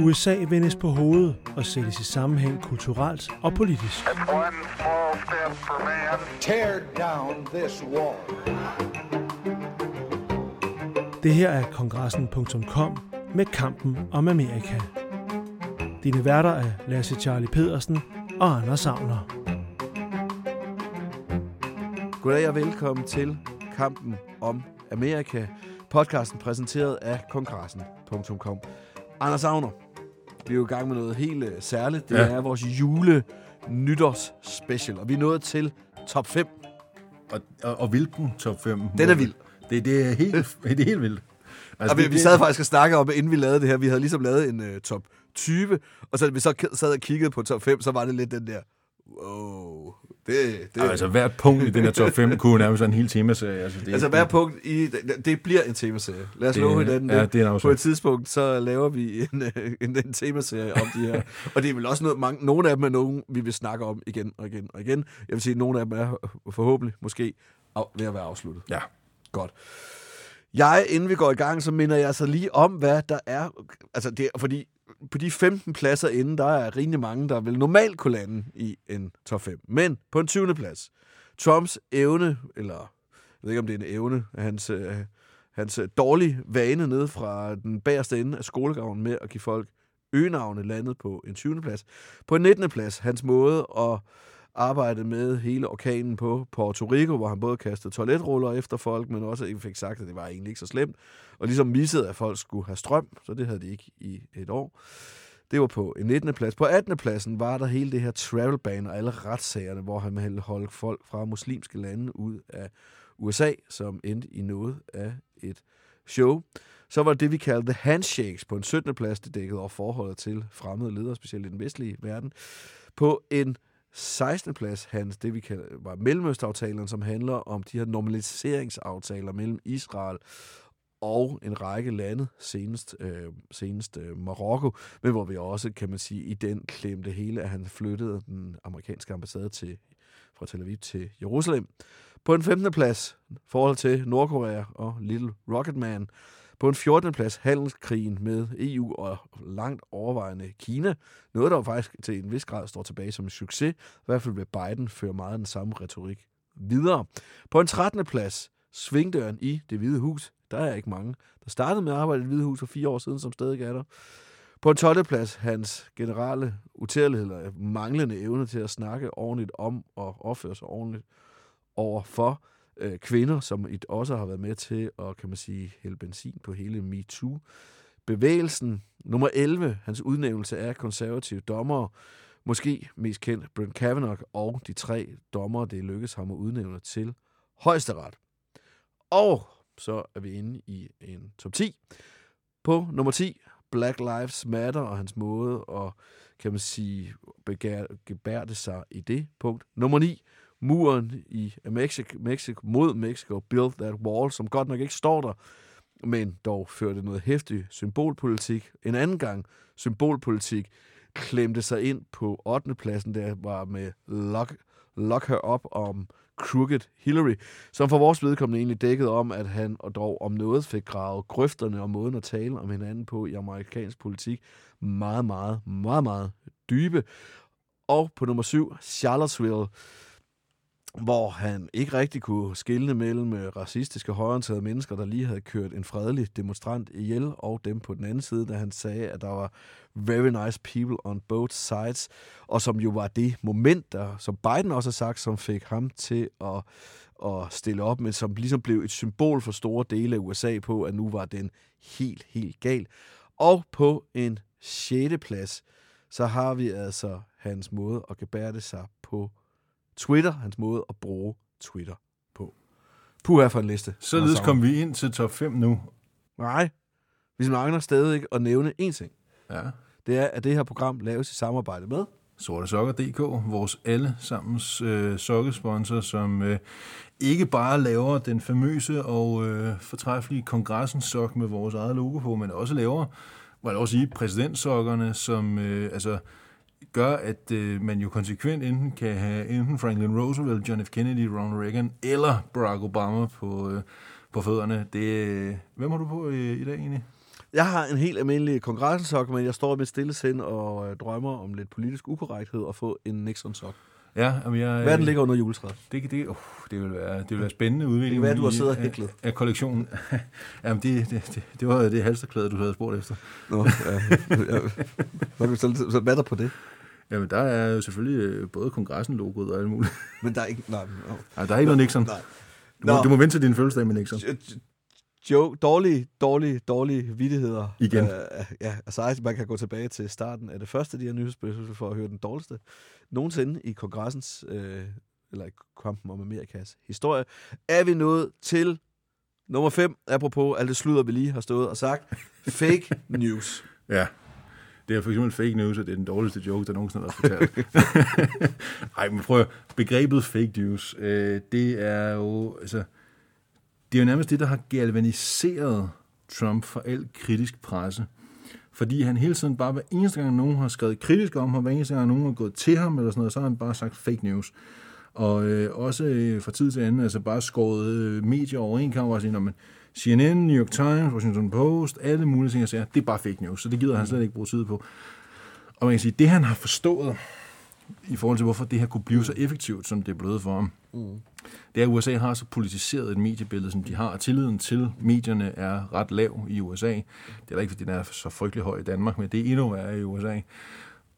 USA vendes på hovedet og sættes i sammenhæng kulturelt og politisk. Tear down this wall. Det her er kongressen.com med kampen om Amerika. Dine værter er Lasse Charlie Pedersen og Anders Savner. Goddag og velkommen til Kampen om Amerika. Podcasten præsenteret af kongressen.com. Anders Agner, vi er jo i gang med noget helt øh, særligt. Det Ja. er vores jule nytårs special, og vi er nået til top 5. Og, og, og hvilken top 5? Den er vild. Det, det, er, helt, det er helt vildt. Altså, vi, vi sad faktisk og snakkede om, inden vi lavede det her, vi havde ligesom lavet en uh, top 20, og så da vi så sad og kiggede på top 5, så var det lidt den der, wow, det, det, altså, hvert punkt i den her top 5 kunne nærmest være en hel temaserie. Altså, det, Altså hver punkt i det, bliver en temaserie. Lad os Det- love hinanden ja, det. er en På et tidspunkt så laver vi en, øh, en, en temaserie om de her. og det er vel også noget mange nogle af dem er nogen vi vil snakke om igen og igen og igen. Jeg vil sige nogle af dem er forhåbentlig måske af, ved at være afsluttet. Ja. Godt. Jeg, inden vi går i gang, så minder jeg så lige om, hvad der er. Altså, det fordi på de 15 pladser inden, der er rimelig mange, der vil normalt kunne lande i en top 5. Men på en 20. plads, Trumps evne, eller jeg ved ikke, om det er en evne, hans, øh, hans øh, dårlige vane ned fra den bagerste ende af skolegraven med at give folk øgenavne landet på en 20. plads. På en 19. plads, hans måde at arbejde med hele orkanen på Puerto Rico, hvor han både kastede toiletruller efter folk, men også ikke fik sagt, at det var egentlig ikke så slemt. Og ligesom missede, at folk skulle have strøm, så det havde de ikke i et år. Det var på en 19. plads. På 18. pladsen var der hele det her travel ban og alle retssagerne, hvor han ville holde folk fra muslimske lande ud af USA, som endte i noget af et show. Så var det det, vi kaldte The handshakes på en 17. plads. Det dækkede over forholdet til fremmede ledere, specielt i den vestlige verden. På en 16. plads, hans, det vi kalder, var Mellemøstaftalen, som handler om de her normaliseringsaftaler mellem Israel og en række lande, senest, øh, senest øh, Marokko, men hvor vi også, kan man sige, i den klemte hele, at han flyttede den amerikanske ambassade til, fra Tel Aviv til Jerusalem. På en 15. plads, forhold til Nordkorea og Little Rocket Man. På en 14. plads, handelskrigen med EU og langt overvejende Kina. Noget, der jo faktisk til en vis grad står tilbage som en succes. I hvert fald vil Biden føre meget den samme retorik videre. På en 13. plads, svingdøren i det hvide hus. Der er ikke mange, der startede med at arbejde i det hvide hus for fire år siden, som stadig er der. På en 12. plads, hans generelle utærlighed, eller manglende evne til at snakke ordentligt om og opføre sig ordentligt overfor øh, kvinder, som et også har været med til at, kan man sige, hælde benzin på hele MeToo-bevægelsen. Nummer 11, hans udnævnelse af konservative dommere, måske mest kendt Brent Kavanaugh, og de tre dommere, det lykkedes ham at udnævne til højesteret. Og så er vi inde i en top 10. På nummer 10, Black Lives Matter og hans måde at, kan man sige, begær, gebærde sig i det punkt. Nummer 9, muren i Mexico, Mexico mod Mexico, Build That Wall, som godt nok ikke står der, men dog førte noget hæftig symbolpolitik. En anden gang symbolpolitik klemte sig ind på 8. pladsen, der var med Lock, lock Her Up om Crooked Hillary, som for vores vedkommende egentlig dækkede om, at han og dog om noget fik gravet grøfterne og måden at tale om hinanden på i amerikansk politik meget, meget, meget, meget dybe. Og på nummer 7, Charlottesville, hvor han ikke rigtig kunne skille mellem øh, racistiske højreorienterede mennesker, der lige havde kørt en fredelig demonstrant ihjel, og dem på den anden side, da han sagde, at der var very nice people on both sides, og som jo var det moment, der, som Biden også har sagt, som fik ham til at, at stille op, men som ligesom blev et symbol for store dele af USA på, at nu var den helt, helt gal. Og på en 6. plads, så har vi altså hans måde at gebærde sig på Twitter, hans måde at bruge Twitter på. Puh for en liste. Således kom vi ind til top 5 nu. Nej, vi mangler stadig at nævne én ting. Ja. det er, at det her program laves i samarbejde med... Sortesokker.dk, vores allesammens øh, sokkesponsor, som øh, ikke bare laver den famøse og øh, fortræffelige kongressens sok med vores eget logo på, men også laver, må jeg også sige, præsidentsokkerne, som øh, altså gør, at øh, man jo konsekvent enten kan have enten Franklin Roosevelt, John F. Kennedy, Ronald Reagan eller Barack Obama på, øh, på fødderne. Det, øh, hvem har du på øh, i dag egentlig? Jeg har en helt almindelig kongressensok, men jeg står med stille sind og øh, drømmer om lidt politisk ukorrekthed og få en Nixon-sok. Ja, jamen jeg, Hvad den ligger under juletræet? Det, det, uh, det, vil være, det vil være spændende udvikling. Det kan være, du har siddet og af- hæklet. Af kollektionen. Jamen, det, det, det, det var det halsterklæde, du havde spurgt efter. Nå, ja. ja. Så, så, så hvad er der på det? Jamen, der er jo selvfølgelig øh, både kongressen-logoet og alt muligt. Men der er ikke... Nej, no. Nej, der er ikke noget Nixon. Nej. Du må, du må vente til din fødselsdag med Nixon. Joe, dårlige, dårlige, dårlige vidtigheder. Igen. Uh, ja, altså man kan gå tilbage til starten af det første af de her nyhedsbøger for at høre den dårligste nogensinde i kongressens, øh, eller i kampen om Amerikas historie. Er vi nået til nummer 5, apropos alt det sludder, vi lige har stået og sagt. Fake news. Ja. Det er for eksempel fake news, og det er den dårligste joke, der nogensinde har været fortalt. Ej, men prøv at, begrebet fake news, øh, det er jo, altså, det er jo nærmest det, der har galvaniseret Trump for al kritisk presse. Fordi han hele tiden bare, hver eneste gang nogen har skrevet kritisk om ham, hver eneste gang nogen har gået til ham, eller sådan noget, så har han bare sagt fake news. Og øh, også øh, fra tid til anden, altså bare skåret øh, medier over en kamp og sige, "Nå, men CNN, New York Times, Washington Post, alle mulige ting, jeg siger, det er bare fake news, så det gider han slet ikke bruge tid på. Og man kan sige, det han har forstået, i forhold til hvorfor det her kunne blive så effektivt, som det er blevet for ham, mm. det er, at USA har så politiseret et mediebillede, som de har, og tilliden til medierne er ret lav i USA. Det er da ikke, fordi den er så frygtelig høj i Danmark, men det er endnu værre i USA.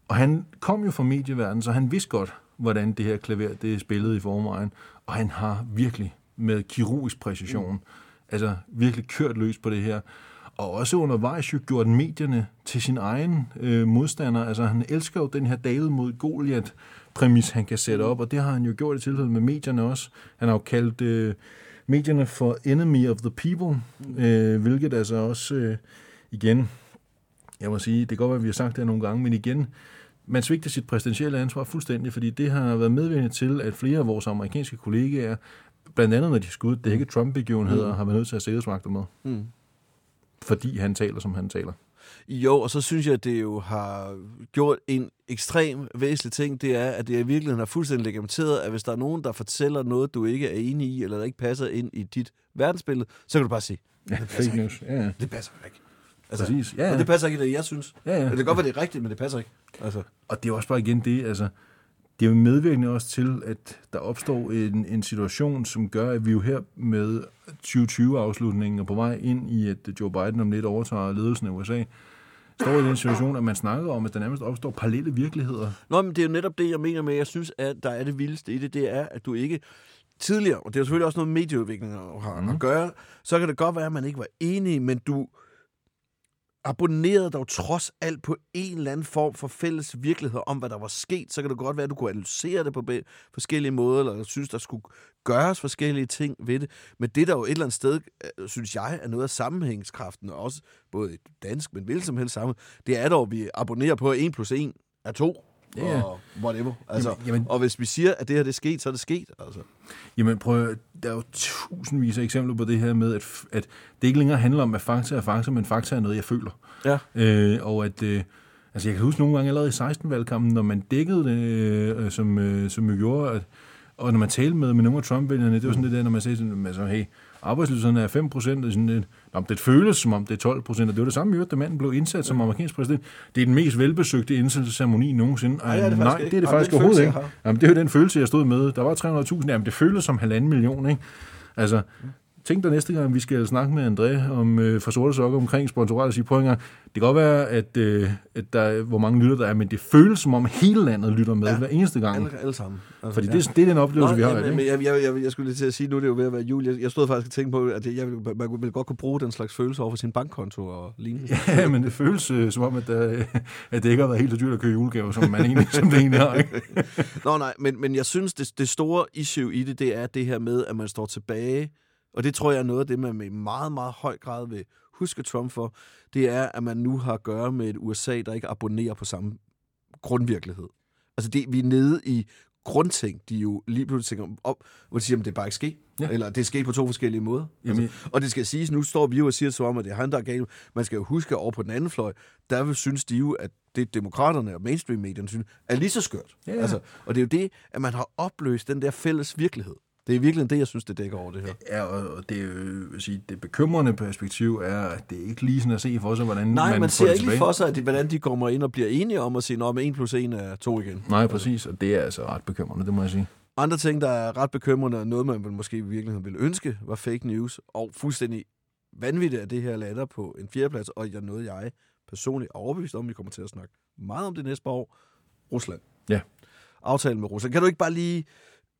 Og han kom jo fra medieverdenen, så han vidste godt, hvordan det her klaver det spillede i forvejen. Og han har virkelig med kirurgisk præcision, mm altså virkelig kørt løs på det her. Og også undervejs jo gjort medierne til sin egen øh, modstander. Altså han elsker jo den her David mod Goliath præmis, han kan sætte op, og det har han jo gjort i tilfælde med medierne også. Han har jo kaldt øh, medierne for enemy of the people, øh, hvilket altså også øh, igen, jeg må sige, det kan godt være, at vi har sagt det nogle gange, men igen, man svigter sit præsidentielle ansvar fuldstændig, fordi det har været medvirkende til, at flere af vores amerikanske kollegaer, blandt andet når de skal ud dække Trump-begivenheder, har været nødt til at sikkerhedsvagter med. Mm. Fordi han taler, som han taler. Jo, og så synes jeg, at det jo har gjort en ekstrem væsentlig ting, det er, at det i virkeligheden er fuldstændig legitimiteret, at hvis der er nogen, der fortæller noget, du ikke er enig i, eller der ikke passer ind i dit verdensbillede, så kan du bare sige, Ja, fake news. Ja, ja. det passer ikke. Præcis. Ja, Ja. Og det passer ikke det, jeg synes. Ja, ja. Men det kan godt være, det er rigtigt, men det passer ikke. Altså. Og det er også bare igen det, altså, det er jo medvirkende også til, at der opstår en, en situation, som gør, at vi jo her med 2020-afslutningen og på vej ind i, at Joe Biden om lidt overtager ledelsen af USA, står i den situation, at man snakker om, at der nærmest opstår parallelle virkeligheder. Nå, men det er jo netop det, jeg mener med, jeg synes, at der er det vildeste i det, det er, at du ikke tidligere, og det er jo selvfølgelig også noget medieudvikling har mm. at gøre, så kan det godt være, at man ikke var enig, men du abonnerede dog trods alt på en eller anden form for fælles virkelighed om, hvad der var sket. Så kan det godt være, at du kunne analysere det på forskellige måder, eller synes, der skulle gøres forskellige ting ved det. Men det der jo et eller andet sted, øh, synes jeg, er noget af sammenhængskraften, og også både i dansk, men hvilket som helst sammen, det er dog, at vi abonnerer på, at 1 plus 1 er 2. Ja, ja. Og whatever. Altså, Jamen- jamen- og hvis vi siger, at det her det er sket, så er det sket. Altså. Jamen prøv der er jo tusindvis af eksempler på det her med, at, at det ikke længere handler om, at fakta er fakta, men fakta er noget, jeg føler. Ja. Øh, og at, øh, altså jeg kan huske nogle gange allerede i 16-valgkampen, når man dækkede det, øh, som, øh, som vi gjorde, at, og når man talte med, med nogle af Trump-vælgerne, det var sådan det der, når man sagde sådan, altså, hey, arbejdsløsheden er 5 procent, og sådan, lidt, Nå, men det føles som om det er 12 procent, og det var det samme, i øvrigt, da manden blev indsat som amerikansk præsident. Det er den mest velbesøgte indsættelsesceremoni nogensinde. Ej, er det Nej, det er det faktisk overhovedet ikke. Jamen, det er jo den følelse, jeg stod med. Der var 300.000, jamen det føles som halvanden million, ikke? Altså, tænk dig næste gang, vi skal snakke med André om øh, for sorte sokker omkring sponsorat og sige, prøv en gang, det kan godt være, at, øh, at der er, hvor mange lytter der er, men det føles som om hele landet lytter med ja. hver eneste gang. Alle, alle sammen. Altså, Fordi det, det er den oplevelse, Nå, vi har. jamen, ikke? jeg, jeg, jeg, jeg skulle lige til at sige, nu er det jo ved at være jul. Jeg, jeg stod faktisk og tænkte på, at jeg, ville- man ville godt kunne bruge den slags følelse over for sin bankkonto og lignende. Ja, men det føles øh, som om, at, der, at det ikke har været helt så dyrt at købe julegaver, som, man egentlig, som det egentlig har. Ikke? Nå nej, men, men jeg synes, det, det store issue i det, det er det her med, at man står tilbage, og det tror jeg er noget af det, man i meget, meget høj grad vil huske Trump for, det er, at man nu har at gøre med et USA, der ikke abonnerer på samme grundvirkelighed. Altså, det, vi er nede i grundting, de jo lige pludselig tænker op, hvor de siger, at det bare ikke sker. Ja. Eller det er sket på to forskellige måder. Jamen- altså, og det skal siges, nu står vi jo og siger så om, at det er han, der er galt. Man skal jo huske, over på den anden fløj, der vil synes de jo, at det demokraterne og mainstream-medierne synes, er lige så skørt. Ja. Altså, og det er jo det, at man har opløst den der fælles virkelighed. Det er virkelig det, jeg synes, det dækker over det her. Ja, og det, er jo, vil sige, det bekymrende perspektiv er, at det ikke lige sådan at se for sig, hvordan Nej, man, man ser ikke tilbage. for sig, at de, hvordan de kommer ind og bliver enige om at sige, at 1 plus 1 er 2 igen. Nej, præcis, og det er altså ret bekymrende, det må jeg sige. Andre ting, der er ret bekymrende, og noget man måske i virkeligheden ville ønske, var fake news. Og fuldstændig vanvittigt, at det her lander på en fjerdeplads, og jeg noget, jeg personligt er overbevist om, vi kommer til at snakke meget om det næste år. Rusland. Ja. Aftalen med Rusland. Kan du ikke bare lige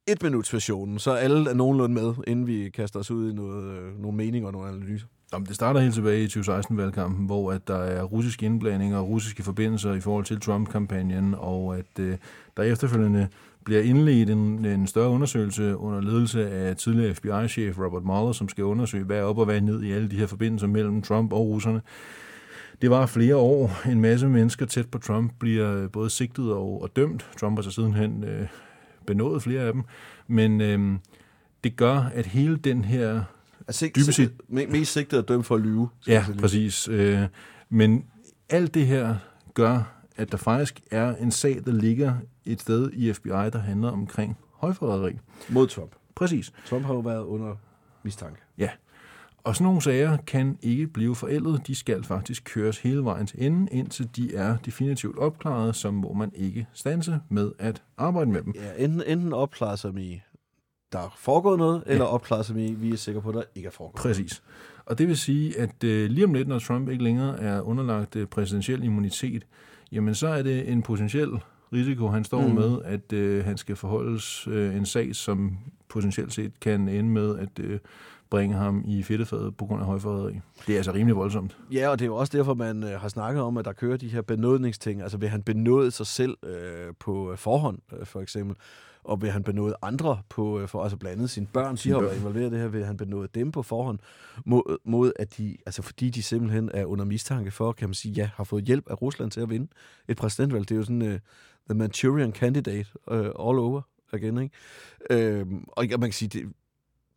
et minuts versionen, så alle er nogenlunde med, inden vi kaster os ud i noget, øh, nogle meninger og nogle analyser? Jamen, det starter helt tilbage i 2016-valgkampen, hvor at der er russisk indblanding og russiske forbindelser i forhold til Trump-kampagnen, og at øh, der efterfølgende bliver indledt en, en større undersøgelse under ledelse af tidligere FBI-chef Robert Mueller, som skal undersøge, hvad er op og hvad er ned i alle de her forbindelser mellem Trump og russerne. Det var flere år. En masse mennesker tæt på Trump bliver både sigtet og, og dømt. Trump har så sidenhen øh, benået flere af dem. Men øh, det gør, at hele den her Altså, Dybest set- me- mest sigtet er dømt for at lyve. Ja, præcis. Øh, Men alt det her gør, at der faktisk er en sag, der ligger et sted i FBI, der handler omkring højforræderi. Mod Trump. Præcis. Trump har jo været under mistanke. Ja. Og sådan nogle sager kan ikke blive forældet. De skal faktisk køres hele vejen til enden, indtil de er definitivt opklaret, så må man ikke stanse med at arbejde med dem. Ja, enten, enten opklarer som i, der er foregået noget, ja. eller opklarer som i, vi er sikre på, at der ikke er foregået Præcis. Og det vil sige, at øh, lige om lidt, når Trump ikke længere er underlagt øh, præsidentiel immunitet, jamen så er det en potentiel risiko, han står. Mm. med, at øh, han skal forholdes øh, en sag, som potentielt set kan ende med at øh, bringe ham i fedtefadet på grund af højforræderi. Det er altså rimelig voldsomt. Ja, og det er jo også derfor, man øh, har snakket om, at der kører de her benådningsting. Altså vil han benåde sig selv øh, på øh, forhånd, øh, for eksempel, og vil han benåde andre på, øh, for, altså blandt andet sine børn, de har været involveret i det her, vil han benåde dem på forhånd, mod, mod at de, altså fordi de simpelthen er under mistanke for, kan man sige, ja, har fået hjælp af Rusland til at vinde et præsidentvalg. Det er jo sådan uh, the Manchurian candidate uh, all over again, ikke? Øh, og man kan sige, det,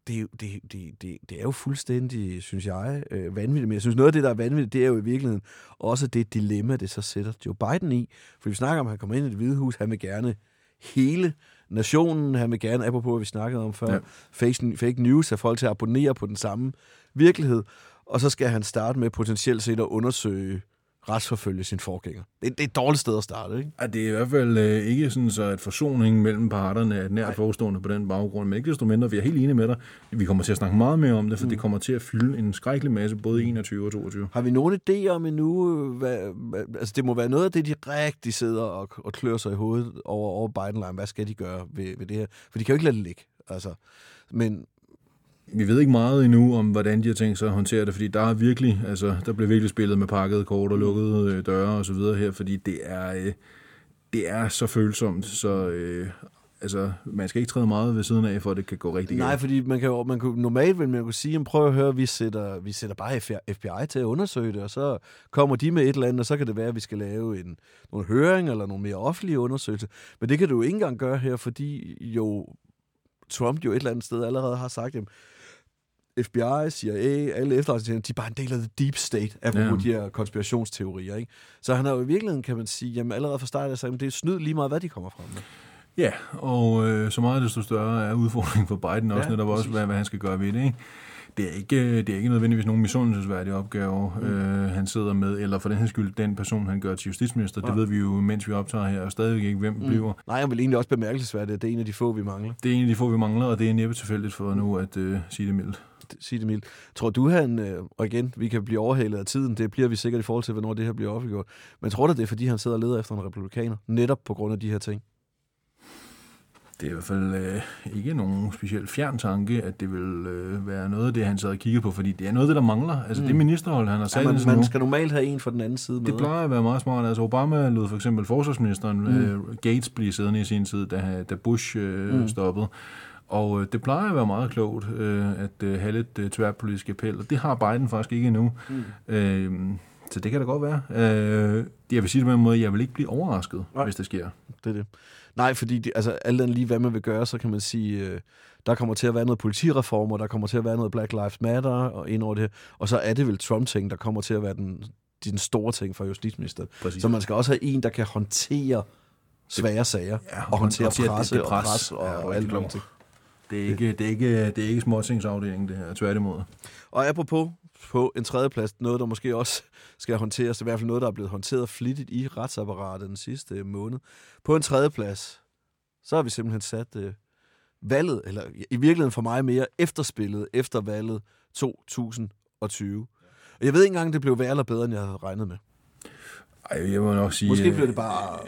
det, er jo- det, det, det, det er jo fuldstændig, synes jeg, øh, vanvittigt. Men jeg synes, noget af det, der er vanvittigt, det er jo i virkeligheden også det dilemma, det så sætter Joe Biden i. For vi snakker om, at han kommer ind i det hvide hus, han vil gerne hele nationen, han vil gerne, apropos hvad vi snakkede om før, Ja. fake, fake news, have folk til at abonnere på den samme virkelighed, og så skal han starte med potentielt set at undersøge retsforfølge sin forgænger. Det, det er et dårligt sted at starte, ikke? At det er i hvert fald øh, ikke sådan, så at forsoningen mellem parterne er nært forestående på den baggrund, men ikke desto mindre, vi er helt enige med dig. Vi kommer til at snakke meget mere om det, for mm. det kommer til at fylde en skrækkelig masse, både i 21 og 22. Har vi nogen idé om endnu, hvad, hvad, altså det må være noget af det, de rigtig sidder og, og klør sig i hovedet over, over Biden-line. Hvad skal de gøre ved, ved det her? For de kan jo ikke lade det ligge. Altså, men Vi ved ikke meget endnu om, hvordan de har tænkt sig at håndtere det, fordi der er virkelig, altså, der bliver virkelig spillet med pakkede kort og lukkede øh, døre og så videre her, fordi det er, øh, det er så følsomt, så øh, altså, man skal ikke træde meget ved siden af, for at det kan gå rigtig nej, galt. fordi man kan, jo- man kunne, normalt vil man kunne sige, prøv at høre, vi sætter, vi sætter bare FBI til at undersøge det, og så kommer de med et eller andet, og så kan det være, at vi skal lave en, nogle høring eller nogle mere offentlige undersøgelser. Men det kan du jo ikke engang gøre her, fordi jo Trump jo et eller andet sted allerede har sagt, jamen, FBI, CIA, alle efterretningstjenester, de er bare en del af the deep state, apropos Ja. de her konspirationsteorier. Ikke? Så han har jo i virkeligheden, kan man sige, jamen allerede fra start af sagt, jamen, det er snyd lige meget, hvad de kommer frem med. Ja, og øh, så meget desto større er udfordringen for Biden også, Ja, netop også, hvad, hvad han skal gøre ved det. Ikke? Det er ikke, det er ikke nødvendigvis nogen misundelsesværdig opgave, mm. øh, han sidder med, eller for den her skyld, den person, han gør til justitsminister. Det Ja. ved vi jo, mens vi optager her, og stadigvæk ikke, hvem mm. bliver. Nej, jeg vil egentlig også bemærkelsesværdigt, at det er en af de få, vi mangler. Det er en af de få, vi mangler, og det er næppe tilfældigt for nu at øh, sige det mildt. Sig det mildt. Tror du, han, øh, og igen, vi kan blive overhalet af tiden, det bliver vi sikkert i forhold til, hvornår det her bliver offentliggjort, men tror du, det er, fordi han sidder og leder efter en republikaner, netop på grund af de her ting? Det er i hvert fald øh, ikke nogen speciel fjern tanke, at det vil øh, være noget af det, han sad og kiggede på, fordi det er noget af det, der mangler. Altså mm. det ministerhold, han har sat ja, man, man skal normalt have en fra den anden side med. Det plejer at være meget smart. Altså Obama lod for eksempel forsvarsministeren mm. øh, Gates blive siddende i sin tid, da, da Bush øh, mm. stoppede. Og øh, det plejer at være meget klogt øh, at øh, have lidt øh, tværpolitisk appel, og det har Biden faktisk ikke endnu. Mm. Øh, så det kan da godt være. Øh, jeg vil sige det på en måde, jeg vil ikke blive overrasket, Nej. hvis det sker. Det er det. Nej, fordi det, altså, alt andet lige, hvad man vil gøre, så kan man sige, øh, der kommer til at være noget politireformer, der kommer til at være noget Black Lives Matter og ind over det. Og så er det vel Trump-ting, der kommer til at være den, den store ting for justitsministeren. Præcis. Så man skal også have en, der kan håndtere svære sager, Ja, og håndtere presse og pres pres og, er og alt muligt. Det er ikke, det er ikke, det er ikke småtingsafdelingen, det her, tværtimod. Og apropos på en tredjeplads, noget der måske også skal håndteres, i hvert fald noget, der er blevet håndteret flittigt i retsapparatet den sidste øh, måned. På en tredjeplads, så har vi simpelthen sat øh, valget, eller i virkeligheden for mig mere efterspillet efter valget 2020. Og jeg ved ikke engang, det blev værre eller bedre, end jeg havde regnet med. Ej, jeg må nok sige... Måske øh, blev det bare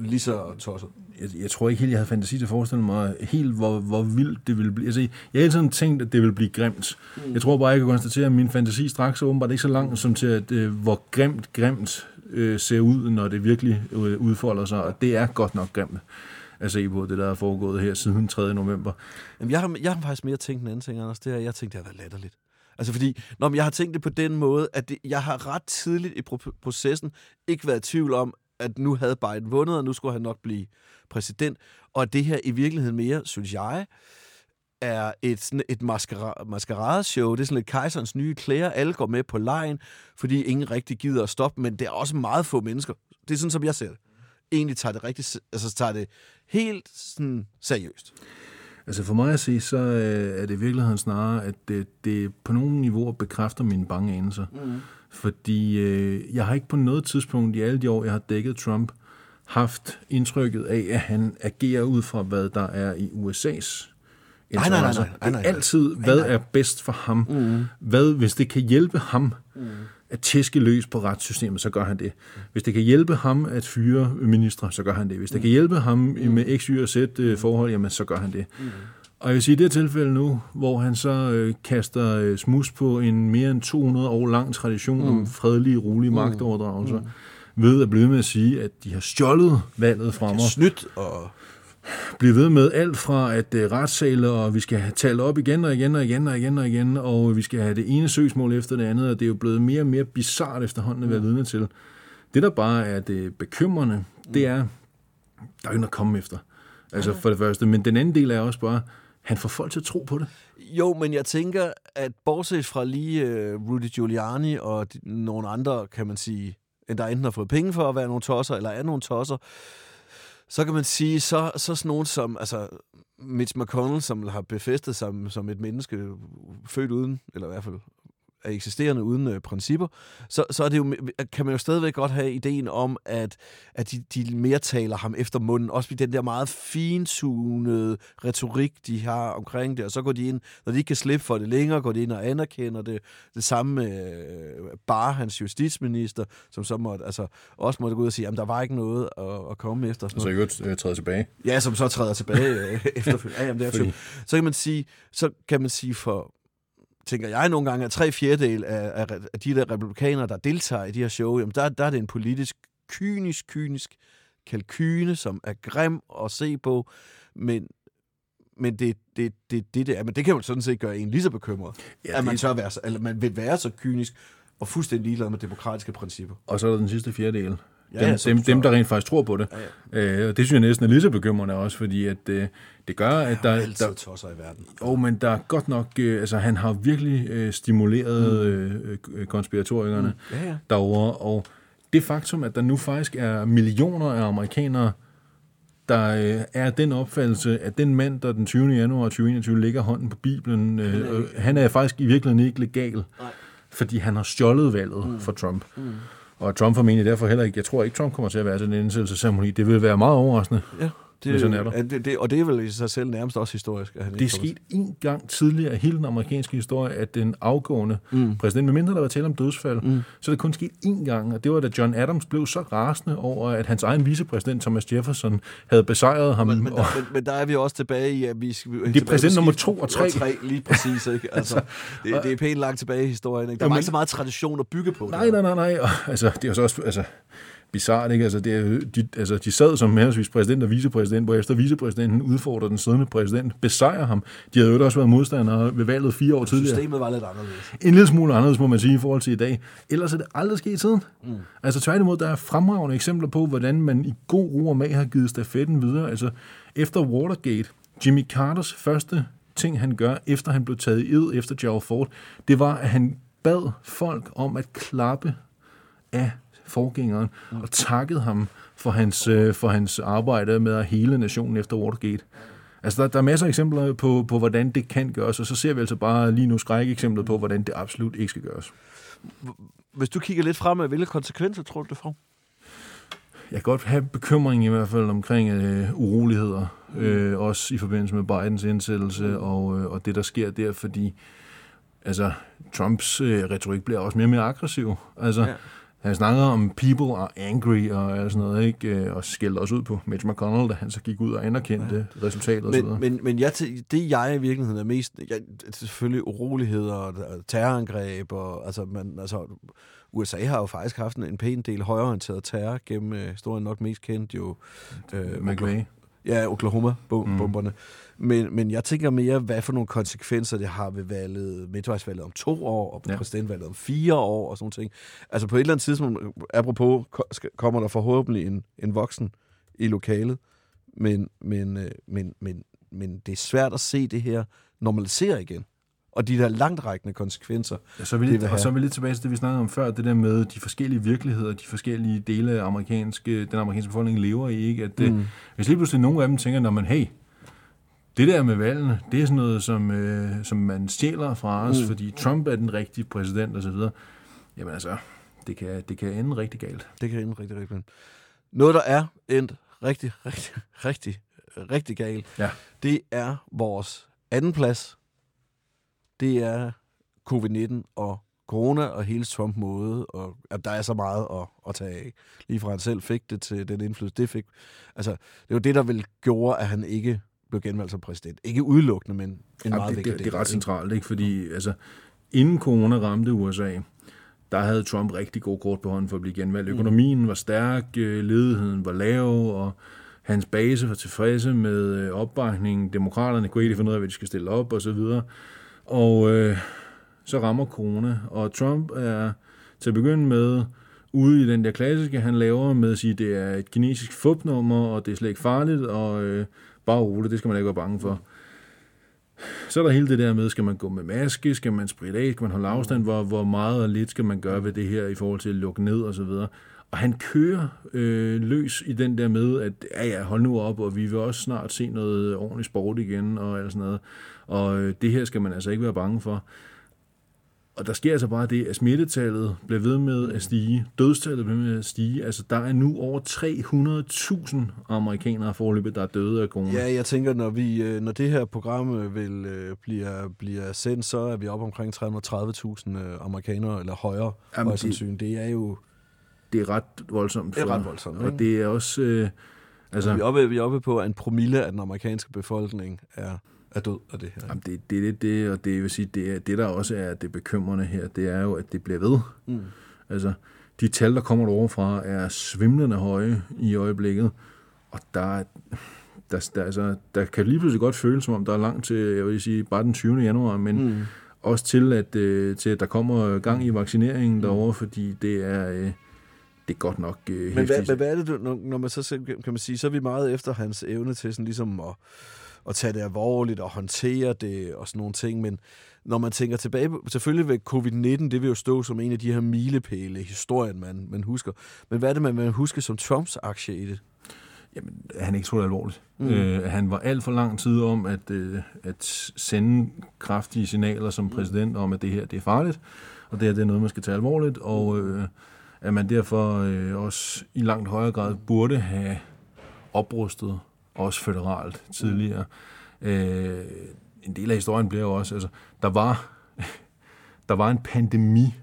lige så tosset. jeg, jeg tror ikke helt, jeg havde fantasi til at forestille mig helt, hvor, hvor vildt det ville blive. Altså, jeg har hele tiden tænkt, at det ville blive grimt. Mm. Jeg tror bare, jeg kan konstatere, at min fantasi straks er åbenbart ikke så lang som til, at, øh, hvor grimt, grimt øh, ser ud, når det virkelig øh, udfolder sig. Og det er godt nok grimt at se på det, der er foregået her siden 3. november. Jamen, jeg, har, jeg har faktisk mere tænkt en anden ting, Anders. Det er, jeg tænkte, det har været latterligt. Altså fordi, når jeg har tænkt det på den måde, at det, jeg har ret tidligt i pro- processen ikke været i tvivl om, at nu havde Biden vundet, og nu skulle han nok blive præsident. Og det her i virkeligheden mere, synes jeg, er et, sådan et maskera- maskeradeshow. Det er sådan lidt kejserens nye klæder. Alle går med på lejen, fordi ingen rigtig gider at stoppe, men det er også meget få mennesker. Det er sådan, som jeg ser det. Egentlig tager det rigtig, altså tager det helt sådan seriøst. Altså for mig at se, så øh, er det i virkeligheden snarere, at det, det på nogle niveauer bekræfter mine bange anelser. Mm. Fordi øh, jeg har ikke på noget tidspunkt i alle de år, jeg har dækket Trump, haft indtrykket af, at han agerer ud fra, hvad der er i USA's Nej, nej, nej, nej, nej. Det er altid, hvad er bedst for ham. Mm. Hvad, hvis det kan hjælpe ham mm. At tæske løs på retssystemet, så gør han det. Hvis det kan hjælpe ham at fyre ministre, så gør han det. Hvis det kan hjælpe ham med X, Y og Z øh, forhold, jamen, så gør han det. Mm. Og jeg vil sige, i det tilfælde nu, hvor han så øh, kaster øh, smus på en mere end 200 år lang tradition mm. om fredelige, rolige magtoverdragelser, mm. ved at blive med at sige, at de har stjålet valget fra mig Snydt og... blive ved med alt fra at retssale, og vi skal have talt op igen og igen og igen og igen og igen, og vi skal have det ene søgsmål efter det andet, og det er jo blevet mere og mere bizart efterhånden at være vidne til. Det, der bare er det bekymrende, det er, der er jo ikke noget at komme efter. Altså for det første. Men den anden del er også bare, han får folk til at tro på det. Jo, men jeg tænker, at bortset fra lige uh, Rudy Giuliani og nogle andre, kan man sige, der enten har fået penge for at være nogle tosser, eller er nogle tosser, så kan man sige, så, så sådan nogen som, altså Mitch McConnell, som har befæstet sig som, som et menneske født uden, eller i hvert fald er eksisterende uden øh, principper, så, så er det jo, kan man jo stadigvæk godt have ideen om, at, at de, de mere taler ham efter munden. Også ved den der meget fintunede retorik, de har omkring det. Og så går de ind, når de ikke kan slippe for det længere, går de ind og anerkender det. Det samme med øh, bare hans justitsminister, som så måtte, altså, også måtte gå ud og sige, at der var ikke noget at, at komme efter. Sådan Så noget. jeg godt uh, træde tilbage. Ja, som så træder tilbage øh, efterfølgende. Ja, jamen, det er Fordi... Så kan man sige, så kan man sige for, tænker jeg nogle gange, at tre fjerdedel af, af, af de der republikanere, der deltager i de her show, jamen der, der er det en politisk, kynisk, kynisk kalkyne, som er grim at se på, men men det, det, det, det, det er, men det kan jo sådan set gøre en lige så bekymret, Ja, at man, tør være, så- eller man vil være så kynisk og fuldstændig ligeglad med demokratiske principper. Og så er der den sidste fjerdedel. Ja, Dem, ja, dem, der rent faktisk tror på det. Ja, Øh, og det synes jeg næsten er lige så bekymrende også, fordi at, øh, det gør, at Der der, er altid der, tosser i verden. Jo, men der er godt nok, øh, altså han har virkelig øh, stimuleret øh, øh, konspiratorikerne mm. Ja, ja. derovre, og det faktum, at der nu faktisk er millioner af amerikanere, der øh, er den opfattelse, at den mand, der den 20. januar 2021 lægger hånden på Bibelen, øh, øh, han er faktisk i virkeligheden ikke legal, Nej. fordi han har stjålet valget mm. for Trump. Mm. Og Trump formentlig derfor heller ikke, jeg tror ikke, Trump kommer til at være til den indsættelsesceremoni. Det vil være meget overraskende. Ja, det, Men sådan er der. ja, det, det, og det er vel i sig selv nærmest også historisk. At han Det er sket en gang tidligere i hele den amerikanske historie, at den afgående mm. præsident, medmindre der var tale om dødsfald, mm. så er det kun sket én gang, og det var da John Adams blev så rasende over, at hans egen vicepræsident Thomas Jefferson havde besejret ham. Men, men, og, der, men, men der er vi også tilbage i, at vi... skal- Det er præsident nummer to og tre. Og tre lige præcis, ikke? Altså, det, det er pænt langt tilbage i historien, ikke? Der Jo, var men- ikke så meget tradition at bygge på. nej, nej, nej, nej. Og, altså, det er jo så også, altså, bizart, ikke? Altså, det de, altså, de sad som henholdsvis præsident og vicepræsident, hvor efter vicepræsidenten udfordrer den siddende præsident, besejrer ham. De havde jo også været modstandere ved valget fire år tidligere. Systemet var lidt anderledes. En lille smule anderledes, må man sige, i forhold til i dag. Ellers er det aldrig sket siden. Mm. Altså tværtimod, der er fremragende eksempler på, hvordan man i god ro og mag har givet stafetten videre. Altså efter Watergate, Jimmy Carters første ting, han gør, efter han blev taget i ed efter Gerald Ford, det var, at han bad folk om at klappe af forgængeren mm. og takkede ham for hans, øh, for hans arbejde med at hele nationen efter Watergate. Altså, der, der er masser af eksempler på, på, hvordan det kan gøres, og så ser vi altså bare lige nu skrække eksempler på, hvordan det absolut ikke skal gøres. Hvis du kigger lidt fremad, hvilke konsekvenser tror du, det får? Jeg kan godt have bekymring i hvert fald omkring øh, uroligheder, øh, også i forbindelse med Bidens indsættelse og, øh, og det, der sker der, fordi altså, Trumps øh, retorik bliver også mere og mere aggressiv. Altså, Ja. Han snakker om people are angry og sådan noget, ikke? Øh, og skældte også ud på Mitch McConnell, da han så gik ud og anerkendte ja. resultatet og så videre. Men, men, men jeg, det jeg i virkeligheden er mest... Jeg, det selvfølgelig uroligheder og terrorangreb. Og, altså, man, altså, USA har jo faktisk haft en, en pæn del højreorienteret terror gennem øh, historien nok mest kendt jo... Øh, McVeigh. Ja, Oklahoma-bomberne. Mm. Men, men jeg tænker mere, hvad for nogle konsekvenser det har ved valget, midtvejsvalget om to år, og Ja. præsidentvalget om fire år, og sådan ting. Altså på et eller andet tidspunkt, apropos, kommer der forhåbentlig en, en voksen i lokalet, men, men, øh, men, men, men det er svært at se det her normalisere igen. Og de der langtrækkende konsekvenser. Ja, så er vi lidt, og så er vi lidt tilbage til det, vi snakkede om før, det der med de forskellige virkeligheder, de forskellige dele af amerikanske, den amerikanske befolkning lever i, ikke? At mm. hvis lige pludselig nogle af dem tænker, når man, hey, det der med valgene, det er sådan noget, som, øh, som man stjæler fra os, mm. fordi Trump er den rigtige præsident og så videre. Jamen altså, det kan, det kan ende rigtig galt. Det kan ende rigtig, rigtig galt. Noget, der er endt rigtig, rigtig, rigtig, rigtig galt, Ja. det er vores anden plads. Det er covid-19 og corona og hele Trump måde, og at der er så meget at, at tage af. Lige fra han selv fik det til den indflydelse, det fik. Altså, det var det, der vel gjorde, at han ikke blev genvalgt som præsident. Ikke udelukkende, men en Jamen, meget det, vigtig det, det del, er ret centralt, ikke? Fordi altså, inden corona ramte USA, der havde Trump rigtig god kort på hånden for at blive genvalgt. Økonomien var stærk, øh, ledigheden var lav, og hans base var tilfredse med øh, opbakningen. Demokraterne kunne ikke finde ud af, hvad de skal stille op, og så videre. Og øh, så rammer corona, og Trump er til at begynde med ude i den der klassiske, han laver med at sige, at det er et kinesisk fupnummer, og det er slet ikke farligt, og øh, bare roligt, det skal man ikke være bange for. Så er der hele det der med, skal man gå med maske, skal man spritte af, skal man holde afstand, hvor, hvor meget og lidt skal man gøre ved det her i forhold til at lukke ned og så videre. Og han kører øh, løs i den der med, at ja, ja, hold nu op, og vi vil også snart se noget ordentligt sport igen og alt sådan noget. Og øh, det her skal man altså ikke være bange for. Og der sker altså bare det, at smittetallet bliver ved med at stige, dødstallet bliver ved med at stige. Altså, der er nu over 300.000 amerikanere forløbet, der er døde af corona. Ja, jeg tænker, når, vi, øh, når det her program øh, vil, øh, bliver, bliver sendt, så er vi oppe omkring 330.000 øh, amerikanere, eller højere Jamen, højst det- sandsynligt. Det er jo... Det er ret voldsomt. Det er ret voldsomt, ikke? Og det er også... Øh, altså, Vi er, oppe, vi er oppe på, at en promille af den amerikanske befolkning er, er død af det her. Jamen, det, det er det, det, og det vil sige, det, det der også er det bekymrende her, det er jo, at det bliver ved. Mm. Altså, de tal, der kommer derovre fra, er svimlende høje i øjeblikket, og der, er- der, der, altså, der kan lige pludselig godt føles, som om der er langt til, jeg vil sige, bare den 20. januar, men mm. også til at, øh, til, at der kommer gang i vaccineringen mm. derovre, fordi det er, øh, det er godt nok øh, Men hvad, men hvad er det, du- når, når man så selv, kan man sige, så er vi meget efter hans evne til sådan ligesom at, at tage det alvorligt og håndtere det og sådan nogle ting, men når man tænker tilbage, selvfølgelig ved covid-19, det vil jo stå som en af de her milepæle i historien, man, man husker. Men hvad er det, man, man husker som Trumps aktie i det? Jamen, han ikke tog det alvorligt. Mm. Øh, han var alt for lang tid om at, øh, at sende kraftige signaler som præsident om, at det her det er farligt, og det her det er noget, man skal tage alvorligt, og øh, at man derfor øh, også i langt højere grad burde have oprustet, også føderalt tidligere. Øh, en del af historien bliver jo også, altså, der var, der var en pandemi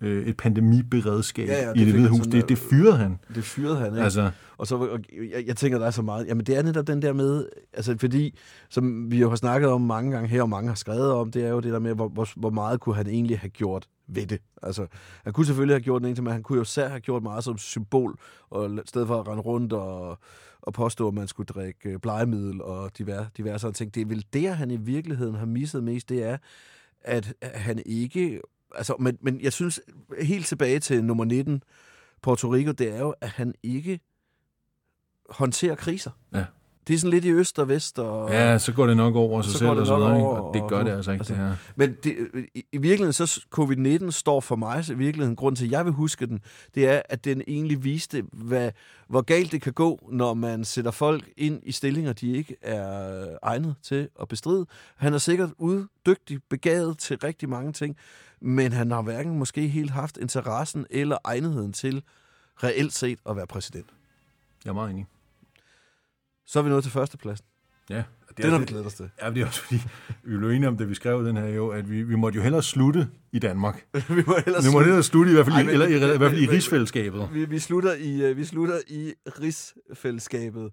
øh, et pandemiberedskab Ja, ja, det i det hvide hus. sådan, Det, det fyrede han. Det fyrede han, ikke? Altså, Og så, og jeg, jeg tænker, der er så meget. Jamen, det er netop den der med, altså fordi, som vi jo har snakket om mange gange her, og mange har skrevet om, det er jo det der med, hvor, hvor, hvor meget kunne han egentlig have gjort ved det. Altså, han kunne selvfølgelig have gjort en ting, men han kunne jo især have gjort meget som symbol, og i stedet for at rende rundt og, og påstå, at man skulle drikke øh, blegemiddel og diverse, diverse sådan ting. Det er vel det, han i virkeligheden har misset mest, det er, at han ikke... Altså, men, men jeg synes, helt tilbage til nummer 19, Puerto Rico, det er jo, at han ikke håndterer kriser. Ja. Det er sådan lidt i øst og vest. Og, ja, så går det nok over sig Så selv og sådan noget, over, Og det gør det altså ikke, altså, det her. Men det, i, i virkeligheden, så s- covid-19 står for mig, så i virkeligheden, grund til, at jeg vil huske den, det er, at den egentlig viste, hvad, hvor galt det kan gå, når man sætter folk ind i stillinger, de ikke er egnet til at bestride. Han er sikkert uddygtig, begavet til rigtig mange ting, men han har hverken måske helt haft interessen eller egnetheden til reelt set at være præsident. Jeg er meget enig. Så er vi nået til førstepladsen. Ja. Det er, når vi glæder os til. Ja, det er også fordi, vi blev enige om, da vi skrev den her jo, at vi, vi måtte jo hellere slutte i Danmark. vi må ellers Vi må hellere slutte i hvert fald, Ej, i, men- eller, i, i, hvert fald i rigsfællesskabet. Vi, vi, slutter i, øh, vi slutter i rigsfællesskabet.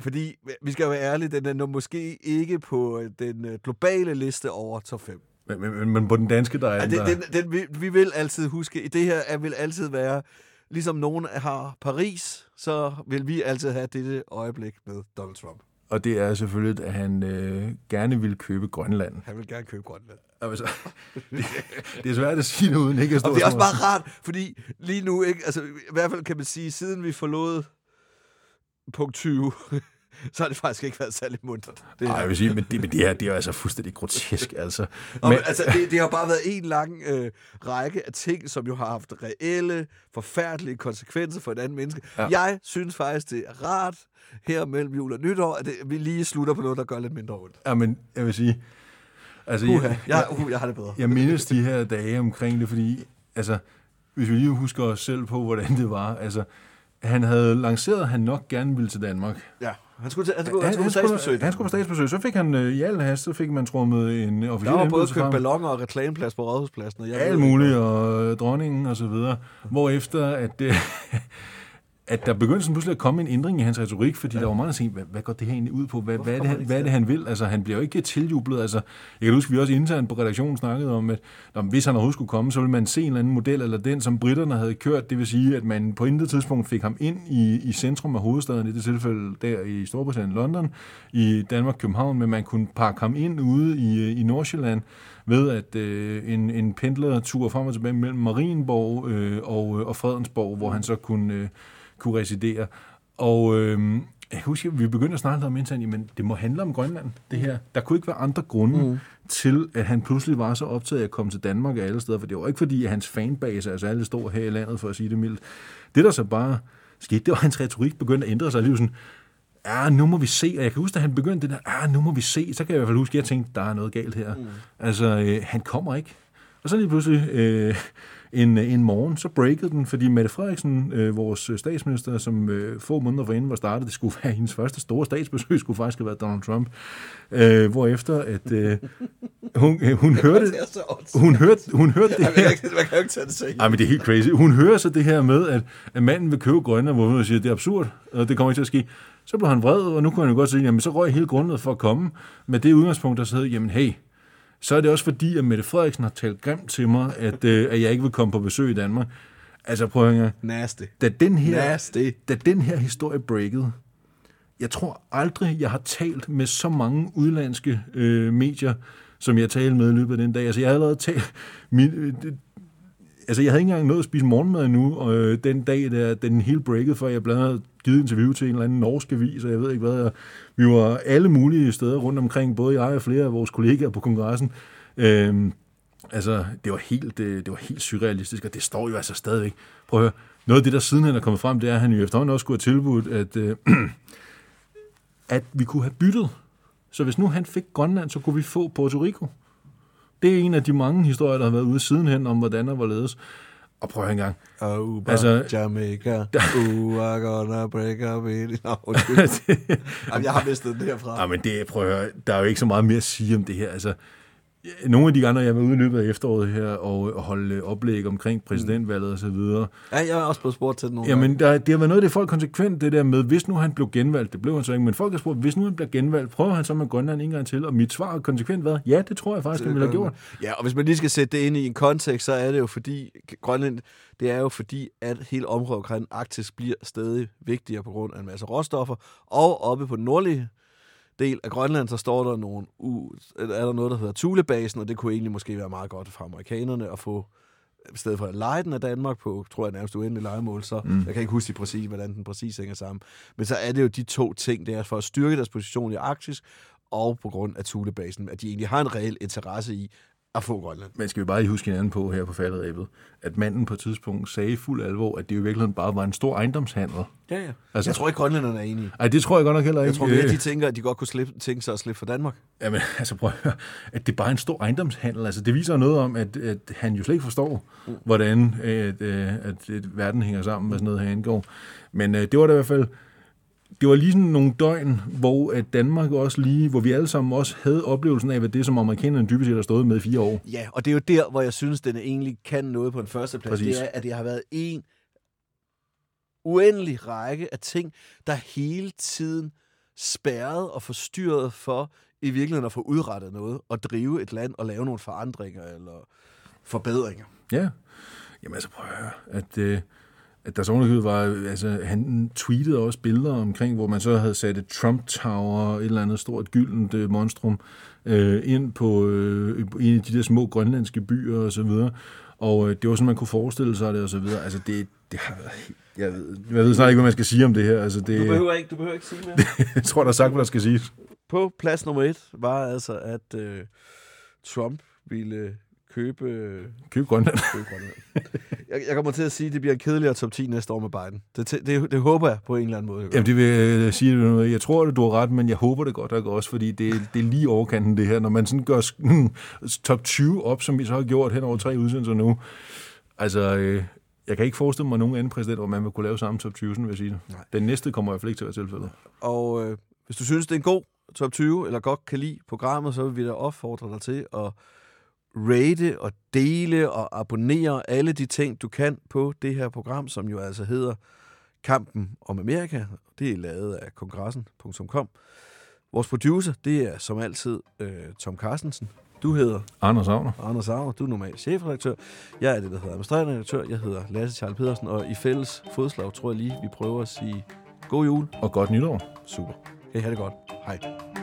Fordi, vi skal jo være ærlige, den er nu måske ikke på øh, den øh, globale liste over top 5. Men, men, men på den danske, der er Ja, den, der, den, den, vi, vi vil altid huske, det her er, vil altid være, ligesom nogen har Paris, så vil vi altid have dette øjeblik med Donald Trump. og det er selvfølgelig, at han øh, gerne ville købe Grønland. Han vil gerne købe Grønland. Altså, det, det er svært at sige noget, uden ikke at stå Og det er også bare rart, fordi lige nu, ikke, altså, i hvert fald kan man sige, siden vi forlod punkt 20, så har det faktisk ikke været særlig muntert. Det Nej, jeg vil sige, men det, men det, her, det er jo altså fuldstændig grotesk, altså. Og, Men, altså, det, det har bare været en lang øh, række af ting, som jo har haft reelle, forfærdelige konsekvenser for et andet menneske. Ja. Jeg synes faktisk, det er rart her mellem jul og nytår, at det, vi lige slutter på noget, der gør lidt mindre ondt. ja, men jeg vil sige, altså, Uha, jeg, jeg, uh, jeg har det bedre. jeg mindes de her dage omkring det, fordi, altså, hvis vi lige husker os selv på, hvordan det var, altså, han havde lanceret, at han nok gerne ville til Danmark. Ja. Han skulle, til, han skulle, han skulle på statsbesøg. Han skulle på statsbesøg. Så fik han øh, i al hast, så fik man trummet en Der officiel var både købt frem. ballonger og reklameplads på Rådhuspladsen. Og jeg alt muligt, og øh, dronningen og så videre. Hvorefter, at, øh, at der begyndte sådan pludselig at komme en ændring i hans retorik, fordi ja. der var meget at sige, hvad, hvad går det her egentlig ud på? Hvad, hvad, er, det, han, hvad er det, han vil? Altså, han bliver jo ikke tiljublet. Altså, jeg kan huske, vi også internt på redaktionen snakkede om, at når, hvis han overhovedet skulle komme, så ville man se en eller anden model, eller den, som britterne havde kørt. Det vil sige, at man på intet tidspunkt fik ham ind i, i centrum af hovedstaden, i det tilfælde der i Storbritannien, London, i Danmark, København, men man kunne pakke ham ind ude i, i Nordsjælland, ved at øh, en, en pendlertur frem og tilbage mellem Marienborg øh, og, øh, og Fredensborg, hvor han så kunne, øh, kunne residere. Og øh, jeg husker, vi begyndte at snakke om internt, men det må handle om Grønland, det her. Der kunne ikke være andre grunde mm. til, at han pludselig var så optaget af at komme til Danmark af alle steder, for det var ikke fordi, at hans fanbase er særlig stor her i landet, for at sige det mildt. Det, der så bare skete, det var, at hans retorik begyndte at ændre sig. Lige sådan, ja, nu må vi se. Og jeg kan huske, at han begyndte det der, ja, nu må vi se. Så kan jeg i hvert fald huske, at jeg tænkte, der er noget galt her. Mm. Altså, øh, han kommer ikke. Og så lige pludselig øh, en, en morgen, så breakede den, fordi Mette Frederiksen, øh, vores statsminister, som øh, få måneder forinden var startet, det skulle være hendes første store statsbesøg, skulle faktisk have været Donald Trump. Øh, hvorefter, at øh, hun, øh, hun hørte... Så åndssvagt. Hun hørte, hun hørte det her. Man kan jo ikke tage det seriøst. Ej, men det er helt crazy. Hun hører så det her med, at, at manden vil købe Grønland, hvor hun siger, det er absurd, og det kommer ikke til at ske. Så blev han vred, og nu kunne han jo godt sige, jamen så røg hele grundet for at komme. med det udgangspunkt, der sidder, jamen hey, så er det også fordi, at Mette Frederiksen har talt grimt til mig, at, øh, at jeg ikke vil komme på besøg i Danmark. Altså prøv at høre, Nasty. da den her, Nasty. da den her historie breakede, jeg tror aldrig, jeg har talt med så mange udlandske øh, medier, som jeg talte med i løbet af den dag. Altså, jeg har allerede talt... Min, øh, det, altså, jeg havde ikke engang nået at spise morgenmad endnu, og øh, den dag, der den hele breakede, før jeg blandt andet givet interview til en eller anden norsk avis, og jeg ved ikke hvad. Og vi var alle mulige steder rundt omkring, både jeg og flere af vores kollegaer på kongressen. Øhm, altså, det var, helt, det, det var helt surrealistisk, og det står jo altså stadigvæk. Prøv at høre, noget af det, der sidenhen er kommet frem, det er, at han jo efterhånden også skulle have tilbudt, at, øh, at vi kunne have byttet. Så hvis nu han fik Grønland, så kunne vi få Puerto Rico. Det er en af de mange historier, der har været ude sidenhen om, hvordan der var ledes. Og prøv en gang. Oh, Altså- Jamaica. Uh, I'm gonna break up in... Jamen, jeg har mistet den herfra. Ja, men det, prøv at høre, der er jo ikke så meget mere at sige om det her. Altså, nogle af de andre, jeg var ude i løbet af efteråret her og, holde oplæg omkring præsidentvalget og så videre. Ja, jeg har også blevet spurgt til det nogle. Jamen, der, det har været noget af det folk konsekvent, det der med, hvis nu han blev genvalgt, det blev han så ikke, men folk har spurgt, hvis nu han bliver genvalgt, prøver han så med Grønland en gang til? Og mit svar har konsekvent været, ja, det tror jeg faktisk, han ville have gjort. Ja, og hvis man lige skal sætte det ind i en kontekst, så er det jo fordi, Grønland, det er jo fordi, at hele området omkring Arktis bliver stadig vigtigere på grund af en masse råstoffer, og oppe på den nordlige del af Grønland, så står der nogle, u- er der noget, der hedder Thulebasen, og det kunne egentlig måske være meget godt for amerikanerne at få i stedet for at lege den af Danmark på, tror jeg nærmest uendelig legemål, så mm. jeg kan ikke huske præcis, hvordan den præcis hænger sammen. Men så er det jo de to ting, det er for at styrke deres position i Arktis, og på grund af Thulebasen, at de egentlig har en reel interesse i at få Grønland. Men skal vi bare lige huske hinanden på her på falderæbet, at manden på et tidspunkt sagde i fuld alvor, at det jo i virkeligheden bare var en stor ejendomshandel. Ja, ja. Altså- jeg tror ikke, grønlænderne er enige. Ej, det tror jeg godt nok heller ikke. Jeg tror mere, Øh, de tænker, at de godt kunne slippe, tænke sig at slippe for Danmark. Jamen, altså prøv at høre, at det bare er en stor ejendomshandel. Altså, det viser noget om, at, at han jo slet ikke forstår, hvordan at, øh, at, at verden hænger sammen, hvad sådan noget her indgår. Men øh, det var da i hvert fald, det var lige sådan nogle døgn, hvor at Danmark også lige, hvor vi alle sammen også havde oplevelsen af, hvad det som amerikanerne dybest set har stået med i fire år. Ja, og det er jo der, hvor jeg synes, den egentlig kan noget på en første plads. Præcis. Det er, at det har været en uendelig række af ting, der hele tiden spærret og forstyrret for i virkeligheden at få udrettet noget, og drive et land og lave nogle forandringer eller forbedringer. Ja. Jamen altså, prøv at høre, at, øh, at der så underkøbet var, altså han tweetede også billeder omkring, hvor man så havde sat et Trump Tower, et eller andet stort gyldent øh, monstrum, øh, ind på øh, i en af de der små grønlandske byer og så videre. Og øh, det var sådan, man kunne forestille sig det og så videre. Altså det, det har været helt, jeg ved, jeg ved snart ikke, hvad man skal sige om det her. Altså det, Du behøver ikke, du behøver ikke sige mere. jeg tror, der er sagt, hvad der skal siges. på plads nummer et var altså, at øh, Trump ville købe, Køb Grønland. købe Grønland. jeg, jeg kommer til at sige, at det bliver en kedeligere top 10 næste år med Biden. Det, det, det, håber jeg på en eller anden måde. Jamen, det vil jeg sige noget. Jeg tror, at du har ret, men jeg håber det godt nok også, fordi det, det er lige overkanten det her. Når man sådan gør top 20 op, som vi så har gjort hen over tre udsendelser nu. Altså, øh, jeg kan ikke forestille mig nogen anden præsident, hvor man vil kunne lave samme top 20, sådan vil jeg sige det. Nej. Den næste kommer i hvert fald ikke til at være tilfældet. Og øh, hvis du synes, det er en god top 20, eller godt kan lide programmet, så vil vi da opfordre dig til at rate og dele og abonnere alle de ting, du kan på det her program, som jo altså hedder Kampen om Amerika. Det er lavet af kongressen.com. Vores producer, det er som altid øh, Tom Carstensen. Du hedder Anders Agner. Anders Sauer, du er normalt chefredaktør. Jeg er det, der hedder administrerende redaktør. Jeg hedder Lasse Charles Pedersen, og i fælles fodslag tror jeg lige, vi prøver at sige god jul. Og godt nytår. Super. Kan I have det godt. Hej.